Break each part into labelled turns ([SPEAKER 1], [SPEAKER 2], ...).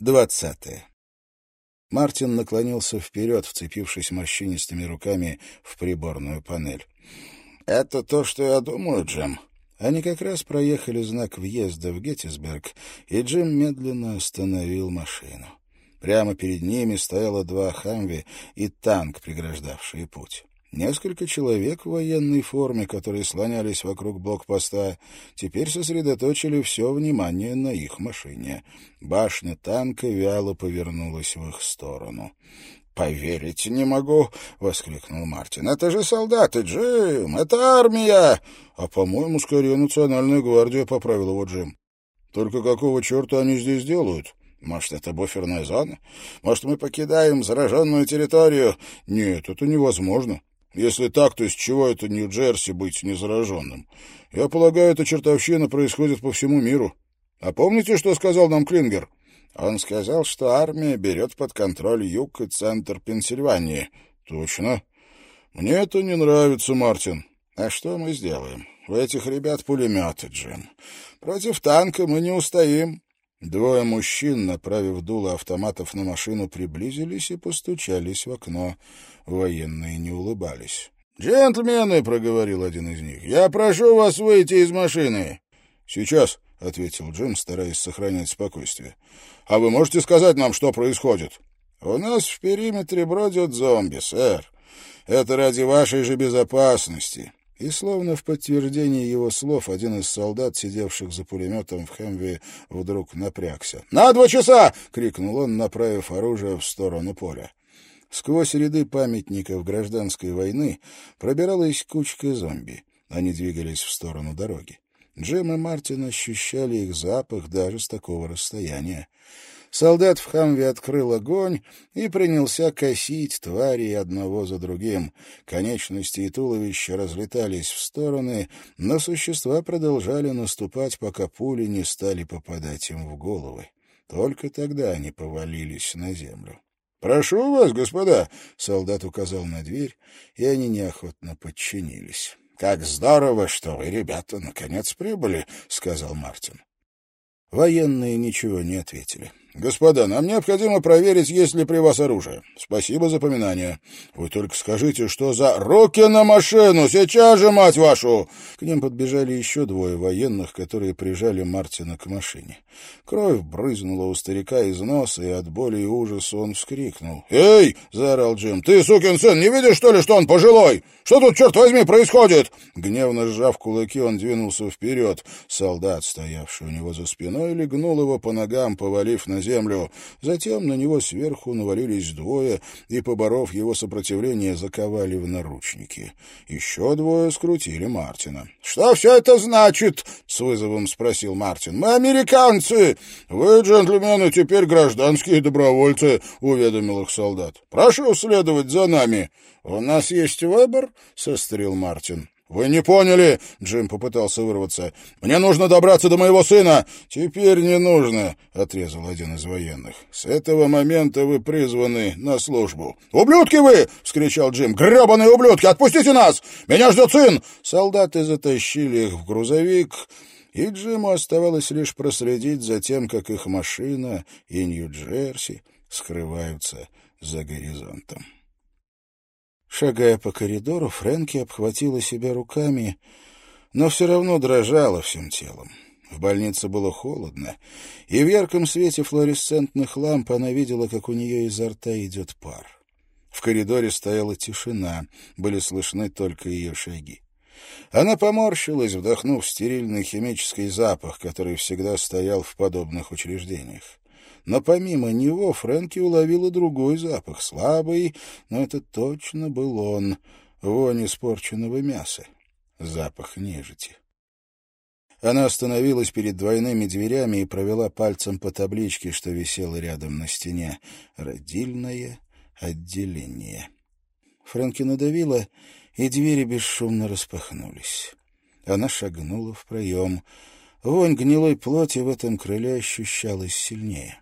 [SPEAKER 1] Двадцатое. Мартин наклонился вперед, вцепившись морщинистыми руками в приборную панель. «Это то, что я думаю, Джим». Они как раз проехали знак въезда в Геттисберг, и Джим медленно остановил машину. Прямо перед ними стояло два «Хамви» и танк, преграждавший путь. Несколько человек в военной форме, которые слонялись вокруг блокпоста, теперь сосредоточили все внимание на их машине. Башня танка вяло повернулась в их сторону. «Поверить не могу!» — воскликнул Мартин. «Это же солдаты, Джим! Это армия!» «А, по-моему, скорее национальная гвардия», — поправил его Джим. «Только какого черта они здесь делают?» Может, это буферная зона? Может, мы покидаем зараженную территорию? Нет, это невозможно. Если так, то с чего это Нью-Джерси быть незараженным? Я полагаю, эта чертовщина происходит по всему миру. А помните, что сказал нам Клингер? Он сказал, что армия берет под контроль юг и центр Пенсильвании. Точно. Мне это не нравится, Мартин. А что мы сделаем? У этих ребят пулеметы, Джим. Против танка мы не устоим. Двое мужчин, направив дуло автоматов на машину, приблизились и постучались в окно. Военные не улыбались. «Джентльмены!» — проговорил один из них. «Я прошу вас выйти из машины!» «Сейчас!» — ответил Джим, стараясь сохранять спокойствие. «А вы можете сказать нам, что происходит?» «У нас в периметре бродят зомби, сэр. Это ради вашей же безопасности. И словно в подтверждение его слов один из солдат, сидевших за пулеметом в Хэмви, вдруг напрягся. «На два часа!» — крикнул он, направив оружие в сторону поля. Сквозь ряды памятников гражданской войны пробиралась кучка зомби. Они двигались в сторону дороги. Джем и Мартин ощущали их запах даже с такого расстояния. Солдат в хамве открыл огонь и принялся косить твари одного за другим. Конечности и туловища разлетались в стороны, но существа продолжали наступать, пока пули не стали попадать им в головы. Только тогда они повалились на землю. «Прошу вас, господа!» — солдат указал на дверь, и они неохотно подчинились. «Как здорово, что вы, ребята, наконец прибыли», — сказал Мартин. Военные ничего не ответили. «Господа, нам необходимо проверить, есть ли при вас оружие. Спасибо за поминание. Вы только скажите, что за... Руки на машину! Сейчас же, мать вашу!» К ним подбежали еще двое военных, которые прижали Мартина к машине. Кровь брызнула у старика из носа, и от боли и ужаса он вскрикнул. «Эй!» — заорал Джим. «Ты, сукин сын, не видишь, что ли, что он пожилой? Что тут, черт возьми, происходит?» Гневно сжав кулаки, он двинулся вперед. Солдат, стоявший у него за спиной, легнул его по ногам, повалив на землю. Затем на него сверху навалились двое и, поборов его сопротивление, заковали в наручники. Еще двое скрутили Мартина. — Что все это значит? — с вызовом спросил Мартин. — Мы американцы! Вы, джентльмены, теперь гражданские добровольцы, — уведомил их солдат. — Прошу следовать за нами. — У нас есть выбор, — сострил Мартин. «Вы не поняли!» — Джим попытался вырваться. «Мне нужно добраться до моего сына!» «Теперь не нужно!» — отрезал один из военных. «С этого момента вы призваны на службу». «Ублюдки вы!» — вскричал Джим. «Гребаные ублюдки! Отпустите нас! Меня ждет сын!» Солдаты затащили их в грузовик, и Джиму оставалось лишь проследить за тем, как их машина и Нью-Джерси скрываются за горизонтом. Шагая по коридору, Фрэнки обхватила себя руками, но все равно дрожала всем телом. В больнице было холодно, и в ярком свете флуоресцентных ламп она видела, как у нее изо рта идет пар. В коридоре стояла тишина, были слышны только ее шаги. Она поморщилась, вдохнув стерильный химический запах, который всегда стоял в подобных учреждениях. Но помимо него Фрэнки уловила другой запах, слабый, но это точно был он, вонь испорченного мяса, запах нежити. Она остановилась перед двойными дверями и провела пальцем по табличке, что висела рядом на стене. «Родильное отделение». Фрэнки надавила, и двери бесшумно распахнулись. Она шагнула в проем. Вонь гнилой плоти в этом крыле ощущалась сильнее.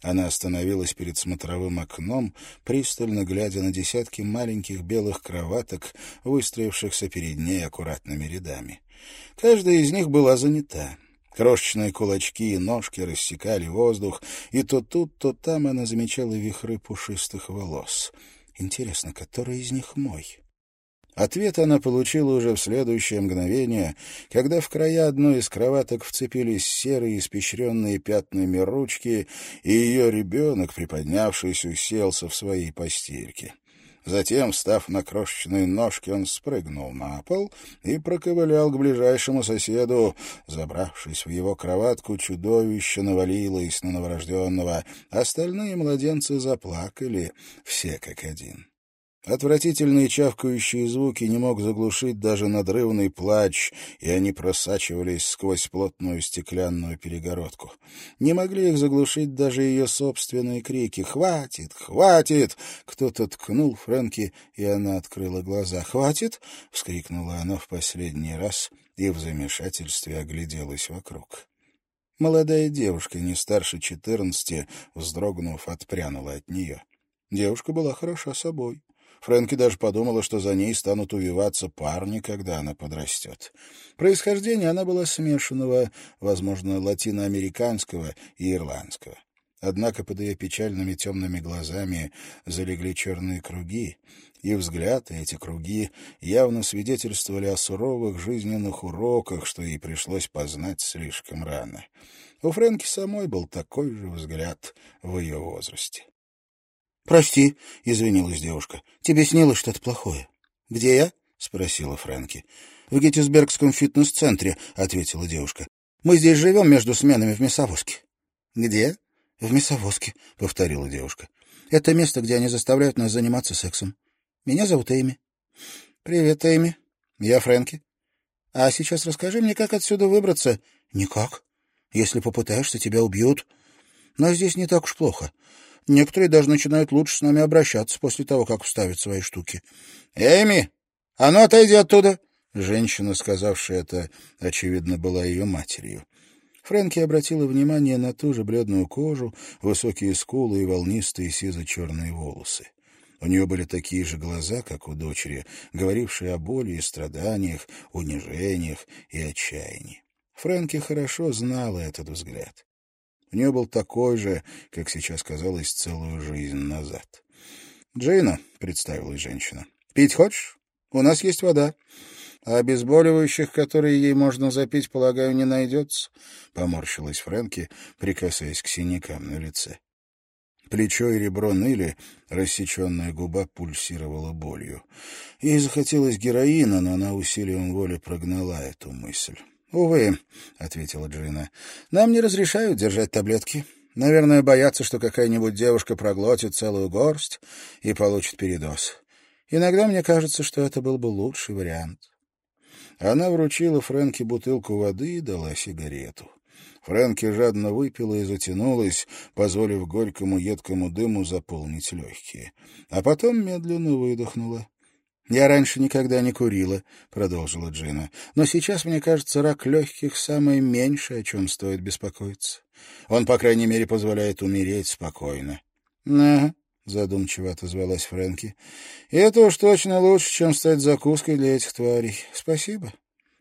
[SPEAKER 1] Она остановилась перед смотровым окном, пристально глядя на десятки маленьких белых кроваток, выстроившихся перед ней аккуратными рядами. Каждая из них была занята. Крошечные кулачки и ножки рассекали воздух, и то тут, то там она замечала вихры пушистых волос. Интересно, который из них мой? Ответ она получила уже в следующее мгновение, когда в края одной из кроваток вцепились серые, испещренные пятнами ручки, и ее ребенок, приподнявшись, уселся в своей постельке. Затем, встав на крошечные ножки, он спрыгнул на пол и проковылял к ближайшему соседу. Забравшись в его кроватку, чудовище навалилось на новорожденного. Остальные младенцы заплакали, все как один. Отвратительные чавкающие звуки не мог заглушить даже надрывный плач, и они просачивались сквозь плотную стеклянную перегородку. Не могли их заглушить даже ее собственные крики «Хватит! Хватит!» Кто-то ткнул Фрэнки, и она открыла глаза. «Хватит!» — вскрикнула она в последний раз и в замешательстве огляделась вокруг. Молодая девушка, не старше четырнадцати, вздрогнув, отпрянула от нее. Девушка была хороша собой. Фрэнки даже подумала, что за ней станут увиваться парни, когда она подрастет. Происхождение она была смешанного, возможно, латиноамериканского и ирландского. Однако под ее печальными темными глазами залегли черные круги, и взгляд, и эти круги явно свидетельствовали о суровых жизненных уроках, что ей пришлось познать слишком рано. У Фрэнки самой был такой же взгляд в ее возрасте.
[SPEAKER 2] «Прости», — извинилась девушка. «Тебе снилось что-то плохое». «Где я?» — спросила Фрэнки. «В Геттисбергском фитнес-центре», — ответила девушка. «Мы здесь живем между сменами в мясовозке».
[SPEAKER 1] «Где?»
[SPEAKER 2] «В мясовозке», — повторила девушка. «Это место, где они заставляют нас заниматься сексом. Меня зовут Эйми».
[SPEAKER 1] «Привет, Эйми. Я Фрэнки.
[SPEAKER 2] А сейчас расскажи мне, как отсюда выбраться». «Никак. Если попытаешься, тебя убьют. Но здесь не так уж плохо. Некоторые даже начинают лучше с нами обращаться после того, как вставят свои штуки.
[SPEAKER 1] — Эми, а ну отойди оттуда! Женщина, сказавшая это, очевидно, была ее матерью. Фрэнки обратила внимание на ту же бледную кожу, высокие скулы и волнистые сизо-черные волосы. У нее были такие же глаза, как у дочери, говорившие о боли и страданиях, унижениях и отчаянии. Фрэнки хорошо знала этот взгляд. У нее был такой же, как сейчас казалось, целую жизнь назад. «Джина», — представилась женщина, — «пить хочешь? У нас есть вода. А обезболивающих, которые ей можно запить, полагаю, не найдется», — поморщилась Фрэнки, прикасаясь к синякам на лице. Плечо и ребро ныли, рассеченная губа пульсировала болью. Ей захотелось героина, но она усилием воли прогнала эту мысль. «Увы», — ответила Джина, — «нам не разрешают держать таблетки. Наверное, боятся, что какая-нибудь девушка проглотит целую горсть и получит передоз. Иногда мне кажется, что это был бы лучший вариант». Она вручила Фрэнке бутылку воды и дала сигарету. Фрэнки жадно выпила и затянулась, позволив горькому едкому дыму заполнить легкие. А потом медленно выдохнула. «Я раньше никогда не курила», — продолжила Джина. «Но сейчас, мне кажется, рак легких — самое меньшее, о чем стоит беспокоиться. Он, по крайней мере, позволяет умереть спокойно». «Ага», — задумчиво отозвалась Фрэнки. «И это уж точно лучше, чем стать закуской для этих тварей. Спасибо».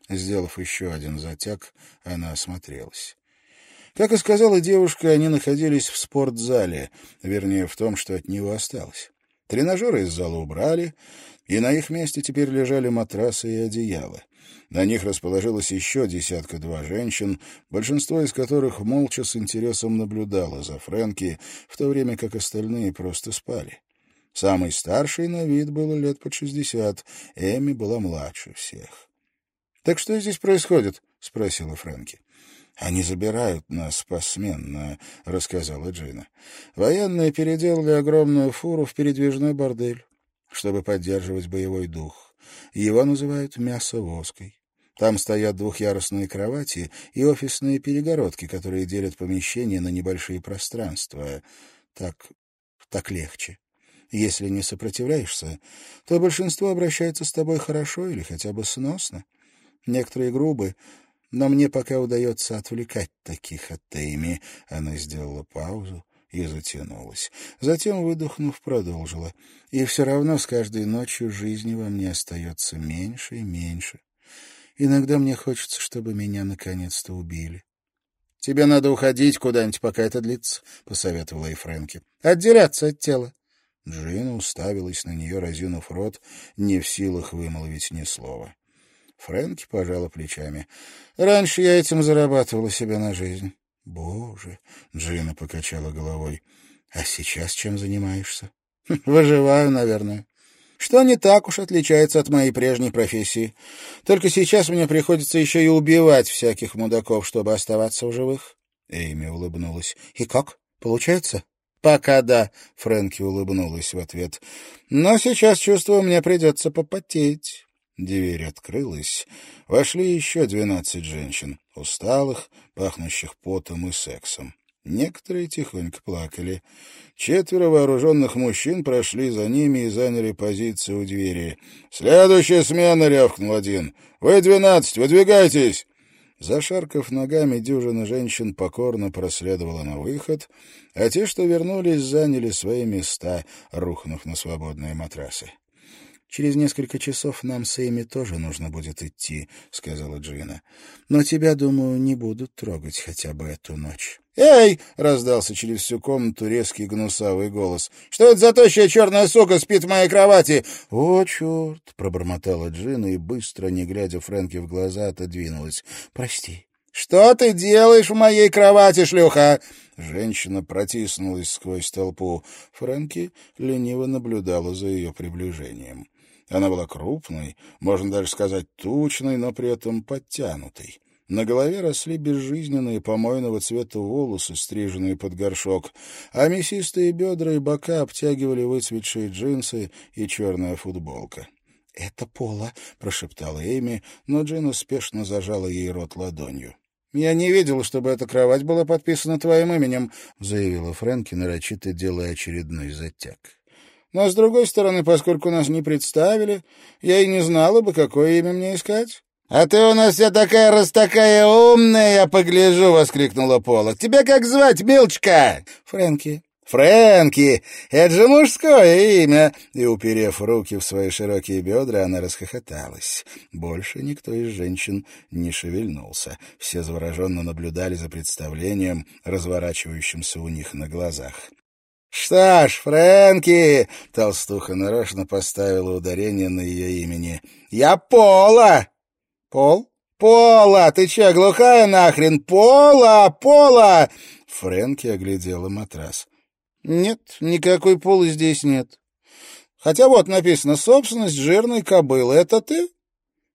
[SPEAKER 1] Сделав еще один затяг, она осмотрелась. Как и сказала девушка, они находились в спортзале, вернее, в том, что от него осталось. Тренажеры из зала убрали, и на их месте теперь лежали матрасы и одеяла. На них расположилось еще десятка-два женщин, большинство из которых молча с интересом наблюдало за Фрэнки, в то время как остальные просто спали. Самый старший на вид было лет под шестьдесят, Эми была младше всех. — Так что здесь происходит? — спросила Фрэнки. «Они забирают нас посменно», — рассказала Джина. «Военные переделали огромную фуру в передвижной бордель чтобы поддерживать боевой дух. Его называют мясовозкой. Там стоят двухъярусные кровати и офисные перегородки, которые делят помещение на небольшие пространства. Так, так легче. Если не сопротивляешься, то большинство обращается с тобой хорошо или хотя бы сносно. Некоторые грубы, но мне пока удается отвлекать таких от Тейми. Она сделала паузу, и затянулась. Затем, выдохнув, продолжила. И все равно с каждой ночью жизни во мне остается меньше и меньше. Иногда мне хочется, чтобы меня наконец-то убили.
[SPEAKER 2] «Тебе надо уходить куда-нибудь, пока это длится», — посоветовала ей Фрэнки. «Отделяться от тела».
[SPEAKER 1] Джина уставилась на нее, разинув рот, не в силах вымолвить ни слова. Фрэнки пожала плечами.
[SPEAKER 2] «Раньше я этим зарабатывала себе на жизнь».
[SPEAKER 1] «Боже!» — Джина покачала головой. «А сейчас чем занимаешься?»
[SPEAKER 2] «Выживаю, наверное. Что не так уж отличается от моей прежней профессии. Только сейчас мне приходится еще и убивать всяких мудаков, чтобы оставаться в живых».
[SPEAKER 1] Эйми улыбнулась.
[SPEAKER 2] «И как? Получается?»
[SPEAKER 1] «Пока да», — Фрэнки улыбнулась в ответ. «Но сейчас, чувствую, мне придется попотеть». Дверь открылась. Вошли еще двенадцать женщин, усталых, пахнущих потом и сексом. Некоторые тихонько плакали. Четверо вооруженных мужчин прошли за ними и заняли позиции у двери. «Следующая смена!» — рявкнул один. «Вы двенадцать! Выдвигайтесь!» Зашаркав ногами, дюжина женщин покорно проследовала на выход, а те, что вернулись, заняли свои места, рухнув на свободные матрасы.
[SPEAKER 2] «Через несколько часов нам с Эйми тоже нужно будет идти», — сказала Джина. «Но тебя, думаю, не будут трогать хотя бы эту ночь».
[SPEAKER 1] «Эй!» — раздался через всю комнату резкий гнусавый голос. «Что это за тощая черная сука спит в моей кровати?»
[SPEAKER 2] «О, черт!» — пробормотала Джина и, быстро, не глядя Фрэнки в глаза, отодвинулась. «Прости».
[SPEAKER 1] «Что ты делаешь в моей кровати, шлюха?» Женщина протиснулась сквозь толпу. Фрэнки лениво наблюдала за ее приближением. Она была крупной, можно даже сказать тучной, но при этом подтянутой. На голове росли безжизненные помойного цвета волосы, стриженные под горшок, а мясистые бедра и бока обтягивали выцветшие джинсы и черная футболка.
[SPEAKER 2] «Это Пола», — прошептала Эми,
[SPEAKER 1] но Джин успешно зажала ей рот ладонью.
[SPEAKER 2] «Я не видел, чтобы эта кровать была подписана твоим именем», — заявила Фрэнки, нарочито делая очередной затяг. Но, с другой стороны, поскольку нас не представили, я и не знала бы, какое имя мне искать. — А ты у нас вся такая раз такая умная, я погляжу! — воскликнула Пола. — Тебя как звать, милочка?
[SPEAKER 1] — Фрэнки.
[SPEAKER 2] — Фрэнки! Это же мужское имя! И, уперев руки в свои широкие бедра, она расхохоталась. Больше никто из женщин не шевельнулся. Все завороженно наблюдали за представлением, разворачивающимся у них на глазах. «Что ж, Фрэнки!» — толстуха нарочно поставила ударение на ее имени. «Я Пола!» «Пол? Пола! Ты че, глухая нахрен? Пола! Пола!» Фрэнки оглядела матрас. «Нет, никакой Полы здесь нет. Хотя вот написано «Собственность жирной кобылы». Это ты?»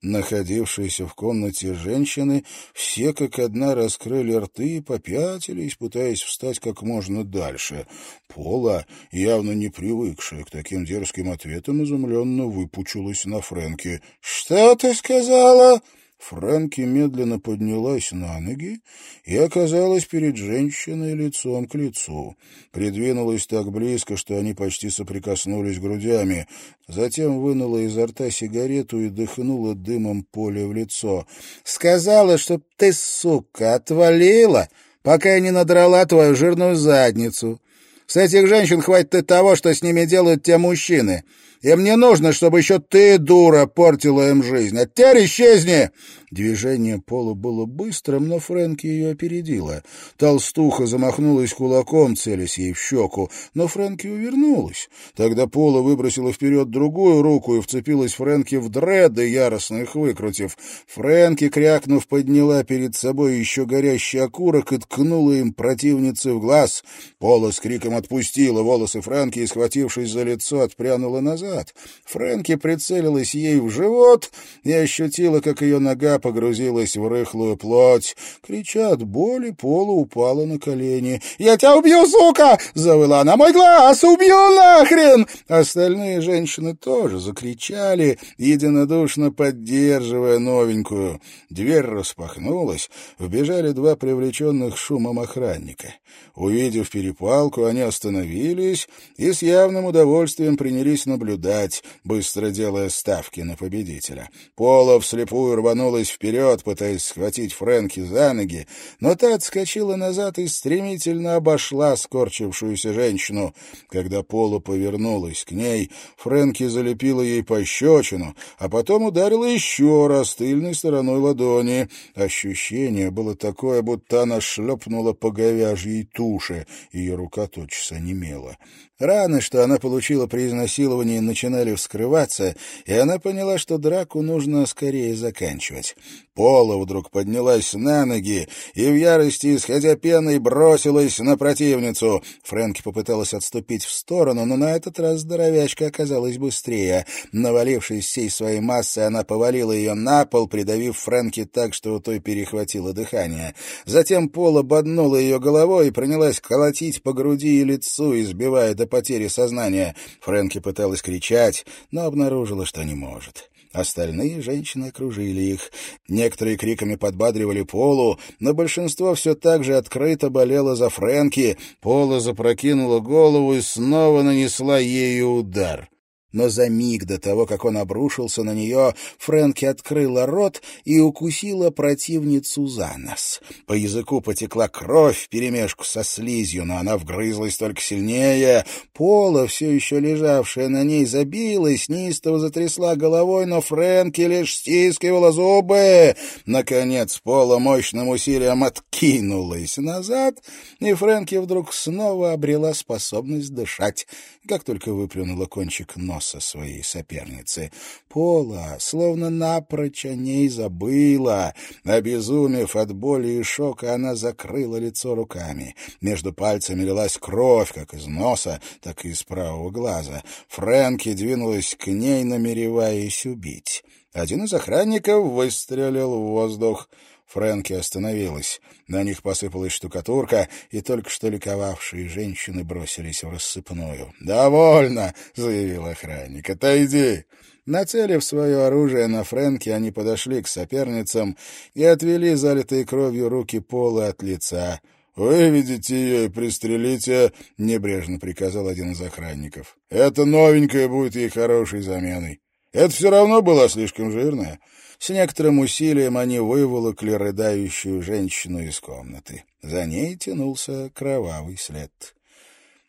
[SPEAKER 1] Находившиеся в комнате женщины все как одна раскрыли рты и попятились, пытаясь встать как можно дальше. Пола, явно не привыкшая к таким дерзким ответам, изумленно выпучилась на Фрэнки. «Что ты сказала?» Фрэнки медленно поднялась на ноги и оказалась перед женщиной лицом к лицу. Придвинулась так близко, что они почти соприкоснулись грудями. Затем вынула изо рта сигарету и дыхнула дымом поле в лицо.
[SPEAKER 2] «Сказала, что ты, сука, отвалила, пока я не надрала твою жирную задницу. С этих женщин хватит и того, что с ними делают те мужчины». Им не нужно, чтобы еще ты, дура, портила им жизнь. А теперь исчезни!»
[SPEAKER 1] Движение Пола было быстрым, но Фрэнки ее опередила. Толстуха замахнулась кулаком, целясь ей в щеку, но Фрэнки увернулась. Тогда Пола выбросила вперед другую руку и вцепилась Фрэнки в дреды, яростно их выкрутив. Фрэнки, крякнув, подняла перед собой еще горящий окурок и ткнула им противнице в глаз. Пола с криком отпустила волосы Фрэнки и, схватившись за лицо, отпрянула назад. Фрэнки прицелилась ей в живот и ощутила, как ее нога погрузилась в рыхлую плоть. Крича от боли, Пола упала на колени. «Я тебя убью, сука!» — завыла она. «Мой глаз! Убью нахрен!» Остальные женщины тоже закричали, единодушно поддерживая новенькую. Дверь распахнулась, вбежали два привлеченных шумом охранника. Увидев перепалку, они остановились и с явным удовольствием принялись наблюдать, быстро делая ставки на победителя. Пола вслепую рванулась вперед, пытаясь схватить Фрэнки за ноги, но та отскочила назад и стремительно обошла скорчившуюся женщину. Когда Пола повернулась к ней, Фрэнки залепила ей пощечину, а потом ударила еще раз тыльной стороной ладони. Ощущение было такое, будто она шлепнула по говяжьей туше. Ее рука тотчас онемела. Раны, что она получила при изнасиловании, начинали вскрываться, и она поняла, что драку нужно скорее заканчивать. Пола вдруг поднялась на ноги и в ярости, исходя пеной, бросилась на противницу. Фрэнки попыталась отступить в сторону, но на этот раз здоровячка оказалась быстрее. Навалившись всей своей массой, она повалила ее на пол, придавив Фрэнки так, что у той перехватило дыхание. Затем Пола боднула ее головой и принялась колотить по груди и лицу, избивая до потери сознания. Фрэнки пыталась кричать, но обнаружила, что не может. Остальные женщины окружили их. Некоторые криками подбадривали Полу, но большинство все так же открыто болело за Фрэнки. Пола запрокинула голову и снова нанесла ею удар но за миг до того, как он обрушился на нее, Фрэнки открыла рот и укусила противницу за нос. По языку потекла кровь вперемешку со слизью, но она вгрызлась только сильнее. Пола, все еще лежавшая на ней, забилась, неистово затрясла головой, но Фрэнки лишь стискивала зубы. Наконец Пола мощным усилием откинулась назад, и Фрэнки вдруг снова обрела способность дышать, как только выплюнула кончик носа носа своей соперницы. Пола словно напрочь о ней забыла. Обезумев от боли и шока, она закрыла лицо руками. Между пальцами лилась кровь, как из носа, так и из правого глаза. Фрэнки двинулась к ней, намереваясь убить. Один из охранников выстрелил в воздух. Фрэнки остановилась. На них посыпалась штукатурка, и только что ликовавшие женщины бросились в рассыпную. «Довольно!» — заявил охранник. «Отойди!» Нацелив свое оружие на Фрэнки, они подошли к соперницам и отвели залитые кровью руки Пола от лица. «Выведите ее и пристрелите», — небрежно приказал один из охранников. «Это новенькая будет ей хорошей заменой. Это все равно была слишком жирная». С некоторым усилием они выволокли рыдающую женщину из комнаты. За ней тянулся кровавый след.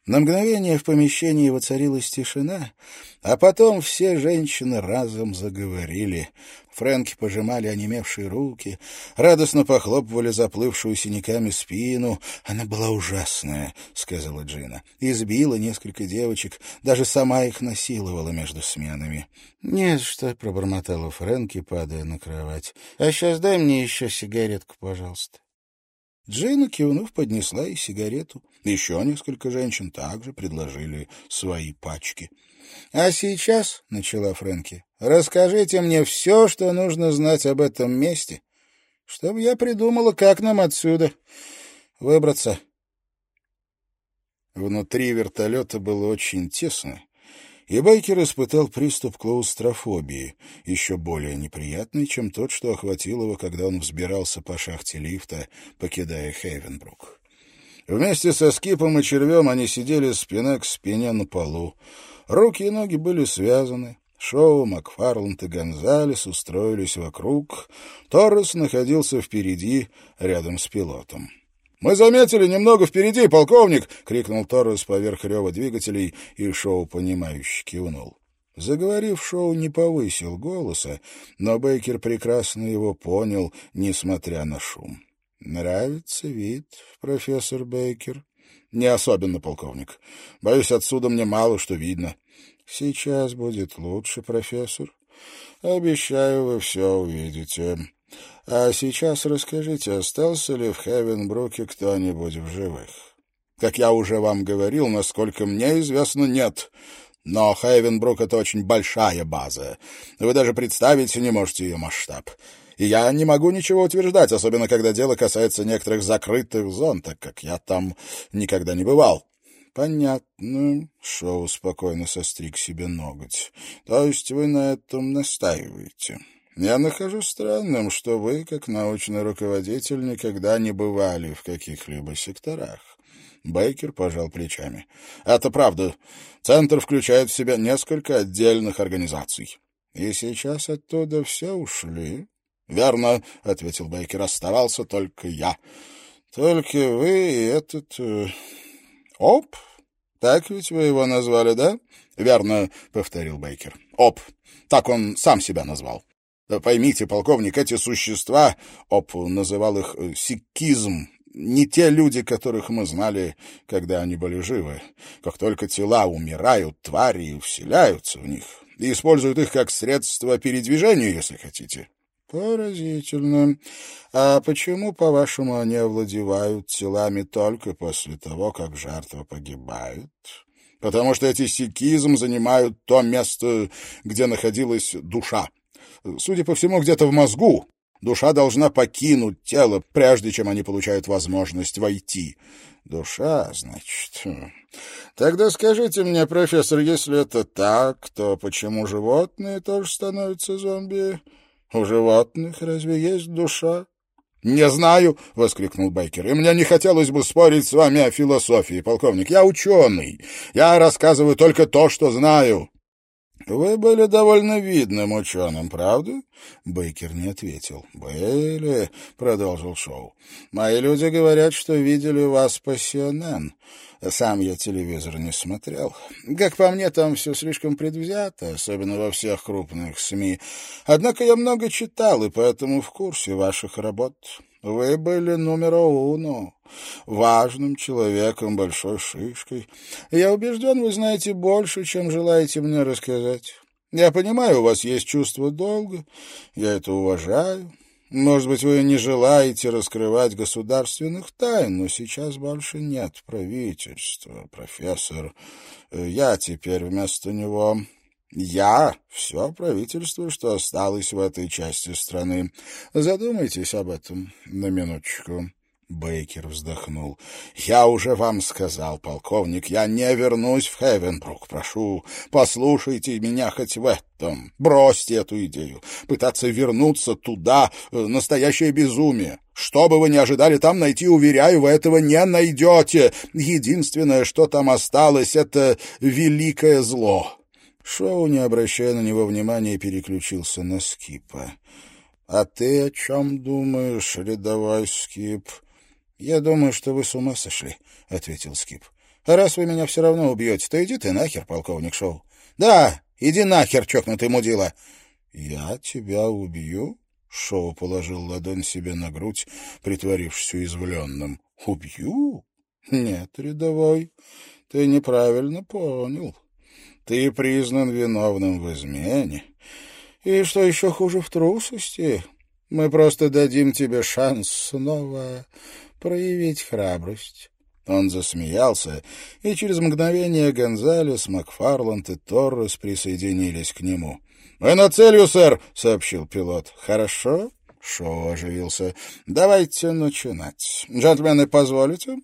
[SPEAKER 1] На мгновение в помещении воцарилась тишина, а потом все женщины разом заговорили. Фрэнки пожимали онемевшие руки, радостно похлопывали заплывшую синяками спину. «Она была ужасная», — сказала Джина. «Избила несколько девочек, даже сама их насиловала между сменами». «Не что», — пробормотала Фрэнки, падая на кровать. «А сейчас дай мне еще сигаретку, пожалуйста». Джина, кивнув, поднесла и сигарету. Еще несколько женщин также предложили свои пачки. — А сейчас, — начала Фрэнки, — расскажите мне все, что нужно знать об этом месте, чтобы я придумала, как нам отсюда выбраться. Внутри вертолета было очень тесно, и Байкер испытал приступ клаустрофобии, еще более неприятный, чем тот, что охватил его, когда он взбирался по шахте лифта, покидая Хейвенбрук. Вместе со Скипом и Червем они сидели спина к спине на полу. Руки и ноги были связаны. Шоу, Макфарланд и Гонзалес устроились вокруг. Торрес находился впереди, рядом с пилотом. «Мы заметили немного впереди, полковник!» — крикнул Торрес поверх рева двигателей, и Шоу, понимающе кивнул. Заговорив, Шоу не повысил голоса, но Бейкер прекрасно его понял, несмотря на шум. «Нравится вид, профессор Бейкер?» «Не особенно, полковник. Боюсь, отсюда мне мало что видно». «Сейчас будет лучше, профессор. Обещаю, вы все увидите. А сейчас расскажите, остался ли в Хевенбруке кто-нибудь в живых?» «Как я уже вам говорил, насколько мне известно, нет». Но Хейвенбрук — это очень большая база. Вы даже представить не можете ее масштаб и я не могу ничего утверждать, особенно когда дело касается некоторых закрытых зон, так как я там никогда не бывал. — Понятно. Шоу спокойно состриг себе ноготь. — То есть вы на этом настаиваете? Я нахожу странным, что вы, как научный руководитель, никогда не бывали в каких-либо секторах. Бейкер пожал плечами. — Это правда. Центр включает в себя несколько отдельных организаций. И сейчас оттуда все ушли. «Верно», — ответил Бейкер, — «оставался только я». «Только вы и этот... Э, оп? Так ведь вы его назвали, да?» «Верно», — повторил Бейкер. «Оп. Так он сам себя назвал». Поймите, полковник, эти существа, Оп называл их э, сикизм, не те люди, которых мы знали, когда они были живы. Как только тела умирают, твари вселяются в них и используют их как средство передвижения, если хотите. Поразительно. А почему, по-вашему, они овладевают телами только после того, как жертва погибает? Потому что эти сикизм занимают то место, где находилась душа. Судя по всему, где-то в мозгу. Душа должна покинуть тело, прежде чем они получают возможность войти. Душа, значит. Тогда скажите мне, профессор, если это так, то почему животные тоже становятся зомби? У животных разве есть душа? «Не знаю», — воскликнул Байкер, — «и мне не хотелось бы спорить с вами о философии, полковник. Я ученый. Я рассказываю только то, что знаю». «Вы были довольно видным ученым, правда?» Бейкер не ответил. «Были», — продолжил Шоу. «Мои люди говорят, что видели вас по CNN. Сам я телевизор не смотрел. Как по мне, там все слишком предвзято, особенно во всех крупных СМИ. Однако я много читал, и поэтому в курсе ваших работ». Вы были номер уно, важным человеком, большой шишкой. Я убежден, вы знаете больше, чем желаете мне рассказать. Я понимаю, у вас есть чувство долга, я это уважаю. Может быть, вы не желаете раскрывать государственных тайн, но сейчас больше нет правительства, профессор. Я теперь вместо него... Я — все правительство, что осталось в этой части страны. Задумайтесь об этом на минуточку. Бейкер вздохнул. «Я уже вам сказал, полковник, я не вернусь в Хевенбрук. Прошу, послушайте меня хоть в этом. Бросьте эту идею. Пытаться вернуться туда — настоящее безумие. Что бы вы ни ожидали там найти, уверяю, вы этого не найдете. Единственное, что там осталось, — это великое зло». Шоу, не обращая на него внимания, переключился на Скипа. «А ты о чем думаешь, рядовой Скип?» «Я думаю, что вы с ума сошли», — ответил Скип. «А раз вы меня все равно убьете, то иди ты нахер, полковник Шоу». «Да, иди нахер, чокнутый мудила». «Я тебя убью?» Шоу положил ладонь себе на грудь, притворившись уязвленным. «Убью? Нет, рядовой, ты неправильно понял. Ты признан виновным в измене. И что еще хуже в трусости, мы просто дадим тебе шанс снова проявить храбрость». Он засмеялся, и через мгновение Гонзалес, Макфарланд и Торрес присоединились к нему. «Мы на целью, сэр!» — сообщил пилот. «Хорошо?» — Шоу оживился. «Давайте начинать. Джентльмены, позволите?»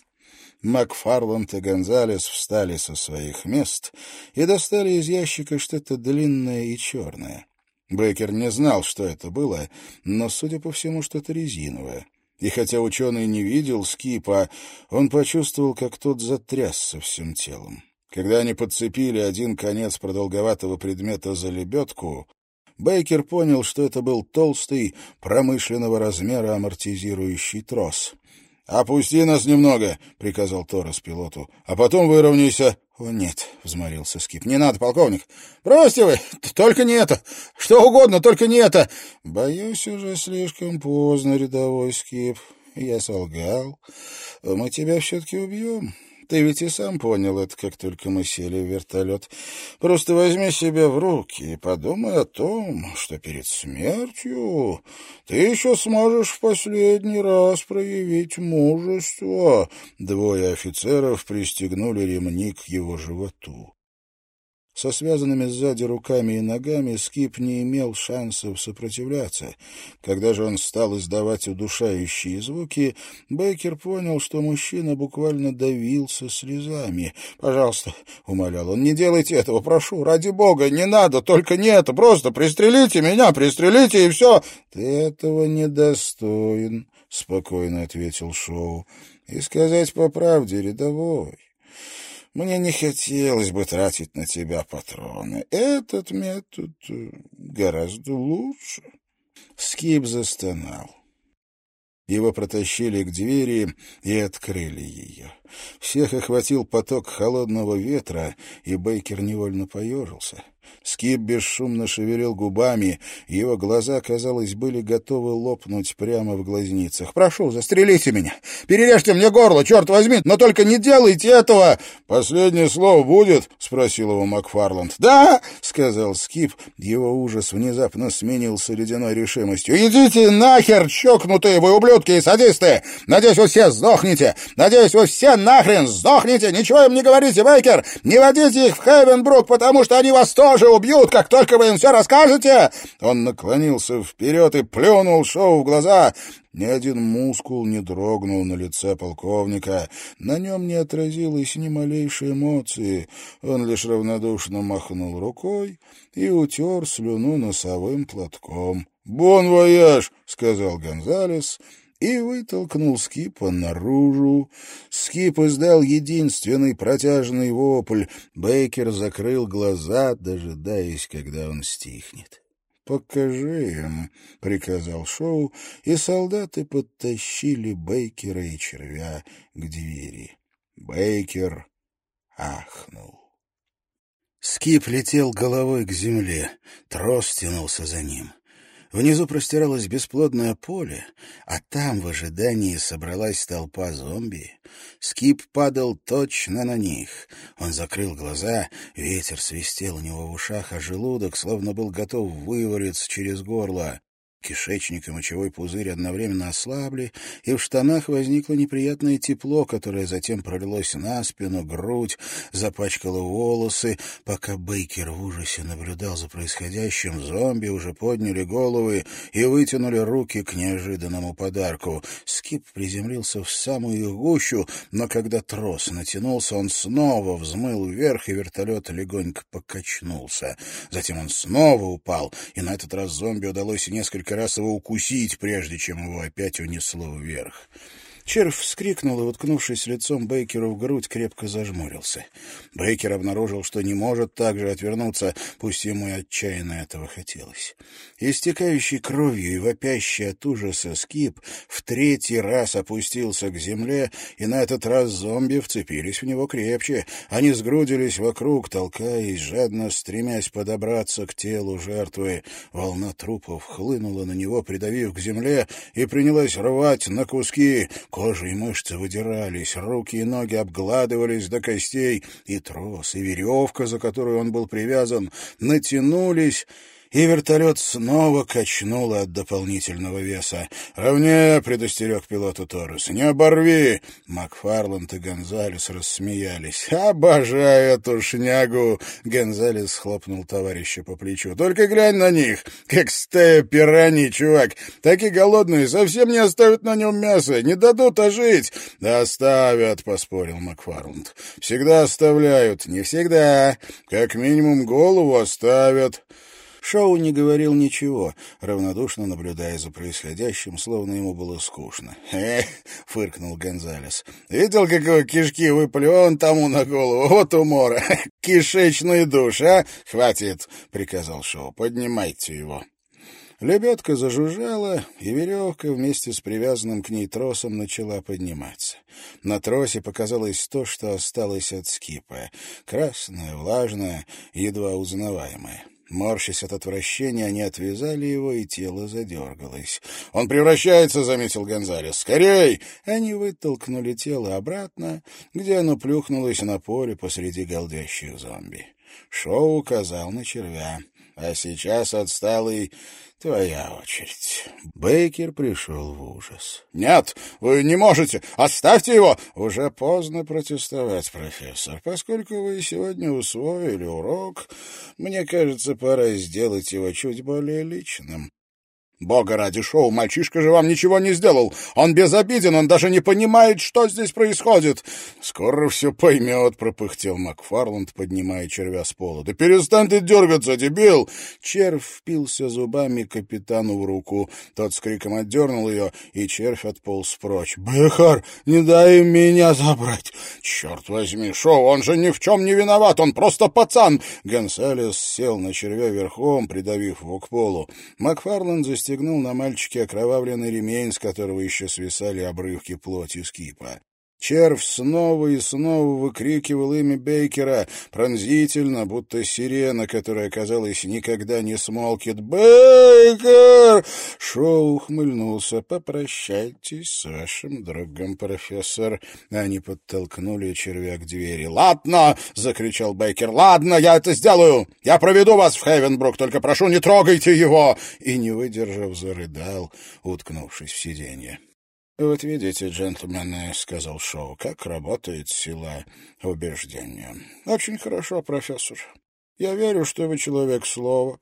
[SPEAKER 1] Макфарланд и Гонзалес встали со своих мест и достали из ящика что-то длинное и черное. Беккер не знал, что это было, но, судя по всему, что-то резиновое. И хотя ученый не видел скипа, он почувствовал, как тот затрясся всем телом. Когда они подцепили один конец продолговатого предмета за лебедку, Бейкер понял, что это был толстый, промышленного размера амортизирующий трос. «Опусти нас немного», — приказал Торрес пилоту, — «а потом выровняйся». «О, нет», — взмолился Скип, — «не надо, полковник». «Бросьте вы, только не это! Что угодно, только не это!» «Боюсь, уже слишком поздно, рядовой Скип. Я солгал. Мы тебя все-таки убьем. Ты ведь и сам понял это, как только мы сели в вертолет. Просто возьми себя в руки и подумай о том, что перед смертью ты еще сможешь в последний раз проявить мужество. Двое офицеров пристегнули ремни к его животу. Со связанными сзади руками и ногами Скип не имел шансов сопротивляться. Когда же он стал издавать удушающие звуки, Бейкер понял, что мужчина буквально давился слезами. «Пожалуйста», — умолял он, — «не делайте этого, прошу, ради бога, не надо, только не это, просто пристрелите меня, пристрелите, и все». «Ты этого недостоин», — спокойно ответил Шоу. «И сказать по правде, рядовой». Мне не хотелось бы тратить на тебя патроны. Этот метод э, гораздо лучше. Скип застонал. Его протащили к двери и открыли ее. Всех охватил поток холодного ветра, и Бейкер невольно поежился. Скип бесшумно шевелил губами, его глаза, казалось, были готовы лопнуть прямо в глазницах. «Прошу, застрелите меня! Перережьте мне горло, черт возьми! Но только не делайте этого!» «Последнее слово будет?» — спросил его Макфарланд. «Да!» — сказал Скип. Его ужас внезапно сменился ледяной решимостью. «Идите нахер, чокнутые вы ублюдки и садисты! Надеюсь, вы все сдохнете! Надеюсь, вы все нахрен сдохнете! Ничего им не говорите, Бейкер! Не водите их в Хевенбрук, потому что они вас тоже убьют, как только вы им все расскажете!» Он наклонился вперед и плюнул Шоу в глаза. Ни один мускул не дрогнул на лице полковника. На нем не отразилось ни малейшей эмоции. Он лишь равнодушно махнул рукой и утер слюну носовым платком. «Bon voyage!» — сказал Гонзалес и вытолкнул Скипа наружу. Скип издал единственный протяжный вопль. Бейкер закрыл глаза, дожидаясь, когда он стихнет. «Покажи им», — приказал Шоу, и солдаты подтащили Бейкера и червя к двери. Бейкер ахнул. Скип летел головой к земле, трос тянулся за ним. Внизу простиралось бесплодное поле, а там в ожидании собралась толпа зомби. Скип падал точно на них. Он закрыл глаза, ветер свистел у него в ушах, а желудок словно был готов вывалиться через горло. Кишечник и мочевой пузырь одновременно ослабли, и в штанах возникло неприятное тепло, которое затем пролилось на спину, грудь, запачкало волосы. Пока Бейкер в ужасе наблюдал за происходящим, зомби уже подняли головы и вытянули руки к неожиданному подарку. Скип приземлился в самую гущу, но когда трос натянулся, он снова взмыл вверх, и вертолет легонько покачнулся. Затем он снова упал, и на этот раз зомби удалось несколько его укусить, прежде чем его опять унесло вверх. Червь вскрикнул и, уткнувшись лицом Бейкеру в грудь, крепко зажмурился. Бейкер обнаружил, что не может так же отвернуться, пусть ему и отчаянно этого хотелось. Истекающий кровью и вопящий от ужаса скип в третий раз опустился к земле, и на этот раз зомби вцепились в него крепче. Они сгрудились вокруг, толкаясь, жадно стремясь подобраться к телу жертвы. Волна трупов хлынула на него, придавив к земле, и принялась рвать на куски — Кожа и мышцы выдирались, руки и ноги обгладывались до костей, и трос, и веревка, за которую он был привязан, натянулись, и вертолет снова качнуло от дополнительного веса. «Ровнее!» — предостерег пилота Торрес. «Не оборви!» Макфарланд и Гонзалес рассмеялись. «Обожаю эту шнягу!» — Гонзалес хлопнул товарища по плечу. «Только глянь на них! Как стая пираний, чувак! Такие голодные, совсем не оставят на нем мясо, не дадут ожить!» «Да оставят!» — поспорил Макфарланд. «Всегда оставляют. Не всегда. Как минимум голову оставят». Шоу не говорил ничего, равнодушно наблюдая за происходящим, словно ему было скучно. «Эх!» — фыркнул Гонзалес. «Видел, какого кишки выпали он тому на голову? Вот умора! Кишечный душ, а? Хватит!» — приказал Шоу. «Поднимайте его». Лебедка зажужжала, и веревка вместе с привязанным к ней тросом начала подниматься. На тросе показалось то, что осталось от скипа. Красное, влажное, едва узнаваемое. Морщась от отвращения, они отвязали его, и тело задергалось. «Он превращается!» — заметил Гонзалес. «Скорей!» Они вытолкнули тело обратно, где оно плюхнулось на поле посреди голдящих зомби. Шоу указал на червя. «А сейчас, отсталый, твоя очередь». Бейкер пришел в ужас. «Нет, вы не можете! Оставьте его!» «Уже поздно протестовать, профессор. Поскольку вы сегодня усвоили урок, мне кажется, пора сделать его чуть более личным. Бога ради, шоу, мальчишка же вам ничего не сделал. Он безобиден, он даже не понимает, что здесь происходит. Скоро все поймет, пропыхтел Макфарланд, поднимая червя с пола. Да перестань ты дергаться, дебил! Червь впился зубами капитану в руку. Тот с криком отдернул ее, и червь отполз прочь. Бехар, не дай меня забрать! Черт возьми, шоу, он же ни в чем не виноват, он просто пацан! Гонсалес сел на червя верхом, придавив его к полу. Макфарланд застегнул застегнул на мальчике окровавленный ремень, с которого еще свисали обрывки плоти скипа. Червь снова и снова выкрикивал имя Бейкера, пронзительно, будто сирена, которая, казалось, никогда не смолкет. «Бейкер!» Шоу ухмыльнулся. «Попрощайтесь с вашим другом, профессор». Они подтолкнули червя к двери. «Ладно!» — закричал Бейкер. «Ладно, я это сделаю! Я проведу вас в Хевенбрук, только прошу, не трогайте его!» И, не выдержав, зарыдал, уткнувшись в сиденье. «Вот видите, джентльмены», — сказал Шоу, — «как работает сила убеждения». «Очень хорошо, профессор. Я верю, что вы человек слова.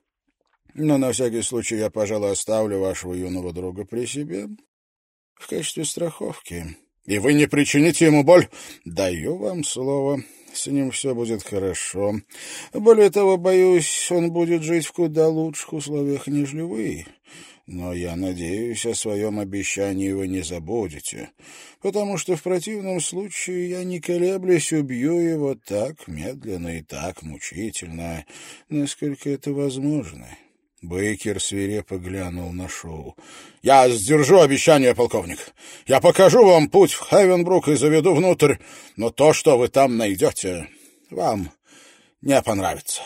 [SPEAKER 1] Но на всякий случай я, пожалуй, оставлю вашего юного друга при себе в качестве страховки». «И вы не причините ему боль?» «Даю вам слово. С ним все будет хорошо. Более того, боюсь, он будет жить в куда лучших условиях, нежели вы». Но я надеюсь, о своем обещании вы не забудете, потому что в противном случае я, не колеблясь, убью его так медленно и так мучительно, насколько это возможно». Бейкер свирепо глянул на шоу. «Я сдержу обещание, полковник. Я покажу вам путь в Хевенбрук и заведу внутрь, но то, что вы там найдете, вам не понравится».